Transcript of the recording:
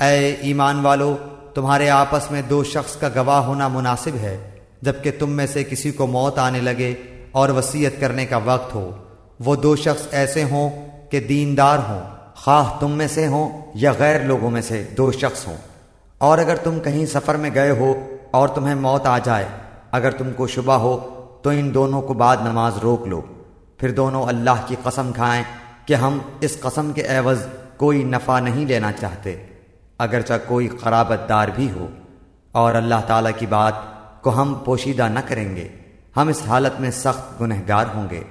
اے ایمان والو، تمہارے آپس میں دو شخص کا گواہ ہونا مناسب ہے، جبکہ تم میں سے کسی کو موت آنے لگے اور وصیت کرنے کا وقت ہو۔ وہ دو شخص ایسے ہوں کہ دیندار ہوں، خواہ تم میں سے ہوں یا غیر لوگوں میں سے دو شخص ہوں۔ اور اگر تم کہیں سفر میں گئے ہو اور تمہیں موت آ جائے، اگر تم کو شبہ ہو تو ان دونوں کو بعد نماز روک لو۔ پھر دونوں اللہ کی قسم کھائیں کہ ہم اس قسم کے عوض کوئی نفع نہیں لینا چاہتے۔ اگرچہ کوئی قرابت دار بھی ہو، اور اللہ تعالیٰ کی بات کو ہم پوشیدہ نہ کریں گے، ہم اس حالت میں سخت گنہگار ہوں گے۔